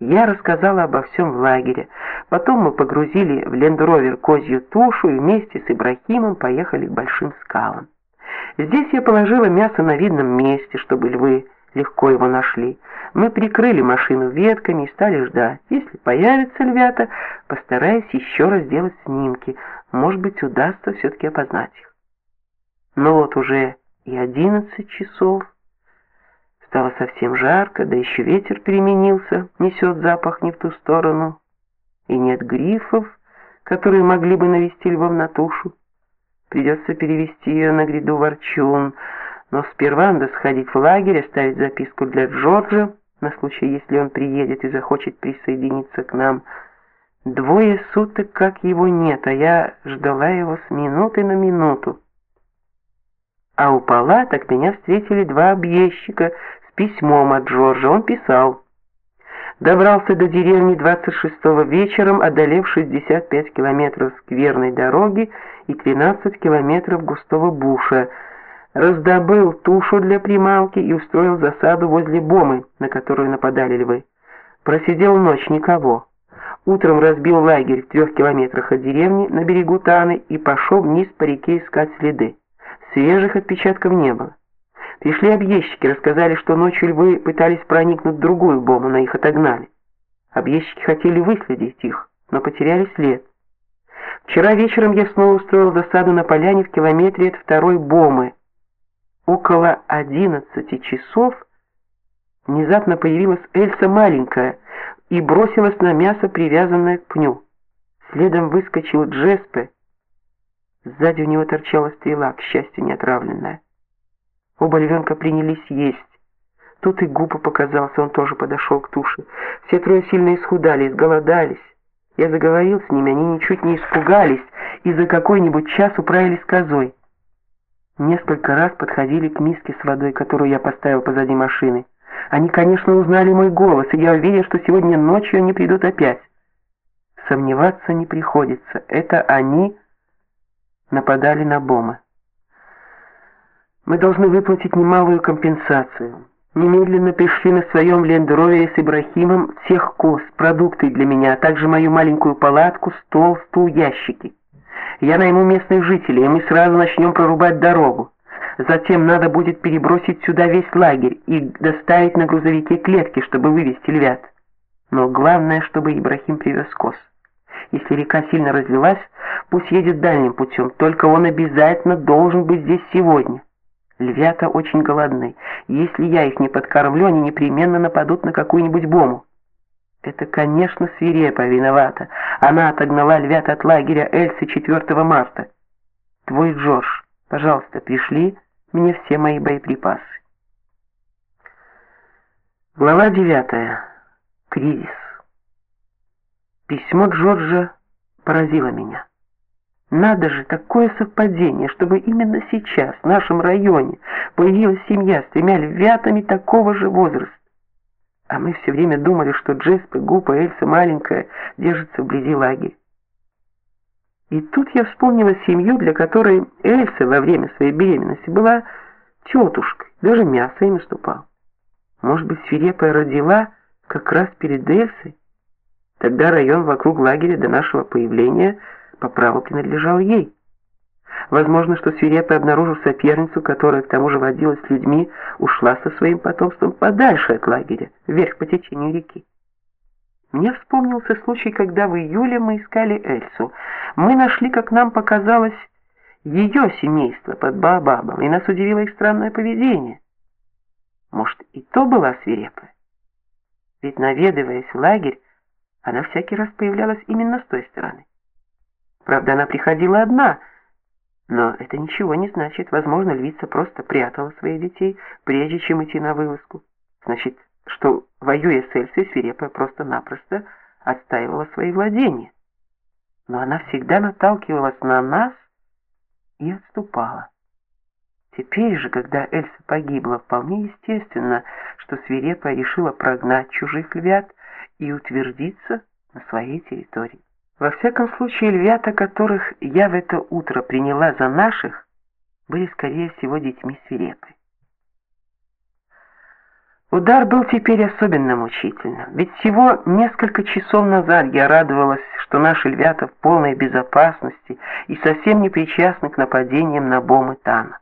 Я рассказала обо всем в лагере. Потом мы погрузили в лендровер козью тушу и вместе с Ибрахимом поехали к большим скалам. Здесь я положила мясо на видном месте, чтобы львы легко его нашли. Мы прикрыли машину ветками и стали ждать. Если появятся львята, постараюсь еще раз сделать снимки. Может быть, удастся все таки опознать их. Но вот уже и одиннадцать часов. Стало совсем жарко, да еще ветер переменился, несет запах не в ту сторону. И нет грифов, которые могли бы навести львом на тушу. Придется перевести ее на гряду Ворчун, но сперва надо сходить в лагерь, оставить записку для Джорджа, на случай, если он приедет и захочет присоединиться к нам. Двое суток как его нет, а я ждала его с минуты на минуту. А у палаток меня встретили два объездчика письмом от Джорджа. Он писал: Добрался до деревни 26-го вечером, одолев 65 километров скверной дороги и 13 километров густого буша. Раздобыл тушу для прималки и устроил засаду возле бомы, на которую нападали львы. Просидел ночь никого. Утром разбил лагерь в трех километрах от деревни на берегу Таны и пошел вниз по реке искать следы. Свежих отпечатков не было. Пришли объездчики, рассказали, что ночью львы пытались проникнуть в другую бому, но их отогнали. Объездчики хотели выследить их, но потеряли след. Вчера вечером я снова устроил засаду на поляне в километре от второй бомы. Около одиннадцати часов внезапно появилась Эльса маленькая и бросилась на мясо, привязанное к пню. Следом выскочил Джеспе. Сзади у него торчала стрела, к счастью, не отравленная. Оба львенка принялись есть. Тут и Гупа показался, он тоже подошел к туше. Все трое сильно исхудали, изголодались. Я заговорил с ними, они ничуть не испугались и за какой-нибудь час управились козой. Несколько раз подходили к миске с водой, которую я поставил позади машины. Они, конечно, узнали мой голос, и я уверен, что сегодня ночью они придут опять. Сомневаться не приходится. Это они нападали на Бома. Мы должны выплатить немалую компенсацию. Немедленно пришли на своем лендровере с Ибрахимом всех коз, продукты для меня, а также мою маленькую палатку, стол, стул, ящики. Я найму местных жителей, и мы сразу начнем прорубать дорогу. Затем надо будет перебросить сюда весь лагерь и доставить на грузовике клетки, чтобы вывести львят. Но главное, чтобы Ибрахим привез коз. Если река сильно разлилась, пусть едет дальним путем, только он обязательно должен быть здесь сегодня. Львята очень голодны. Если я их не подкормлю, они непременно нападут на какую-нибудь бому. Это, конечно, свирепо виновата. Она отогнала львят от лагеря Эльсы 4 марта. Твой Джордж, пожалуйста, пришли мне все мои боеприпасы. Глава 9. Кризис. Письмо Джорджа поразило меня. Надо же, такое совпадение, чтобы именно сейчас в нашем районе появилась семья с тремя львятами такого же возраста. А мы все время думали, что Джеспе, Гупа, Эльса маленькая держатся вблизи лагеря. И тут я вспомнила семью, для которой Эльса во время своей беременности была тетушкой, даже мясо им наступал. Может быть, свирепая родила как раз перед Эльсой? Тогда район вокруг лагеря до нашего появления – по праву принадлежал ей. Возможно, что свирепый обнаружив соперницу, которая к тому же водилась с людьми, ушла со своим потомством подальше от лагеря, вверх по течению реки. Мне вспомнился случай, когда в июле мы искали Эльсу. Мы нашли, как нам показалось, ее семейство под Баобабом, и нас удивило их странное поведение. Может, и то была свирепая? Ведь наведываясь в лагерь, она всякий раз появлялась именно с той стороны. Правда, она приходила одна, но это ничего не значит. Возможно, львица просто прятала своих детей, прежде чем идти на вылазку. Значит, что, воюя с Эльсой, свирепая просто-напросто отстаивала свои владения. Но она всегда наталкивалась на нас и отступала. Теперь же, когда Эльса погибла, вполне естественно, что свирепая решила прогнать чужих львят и утвердиться на своей территории. Во всяком случае, львята, которых я в это утро приняла за наших, были скорее всего детьми свирепой. Удар был теперь особенно мучительным, ведь всего несколько часов назад я радовалась, что наши львята в полной безопасности и совсем не причастны к нападениям на Бом и Тана.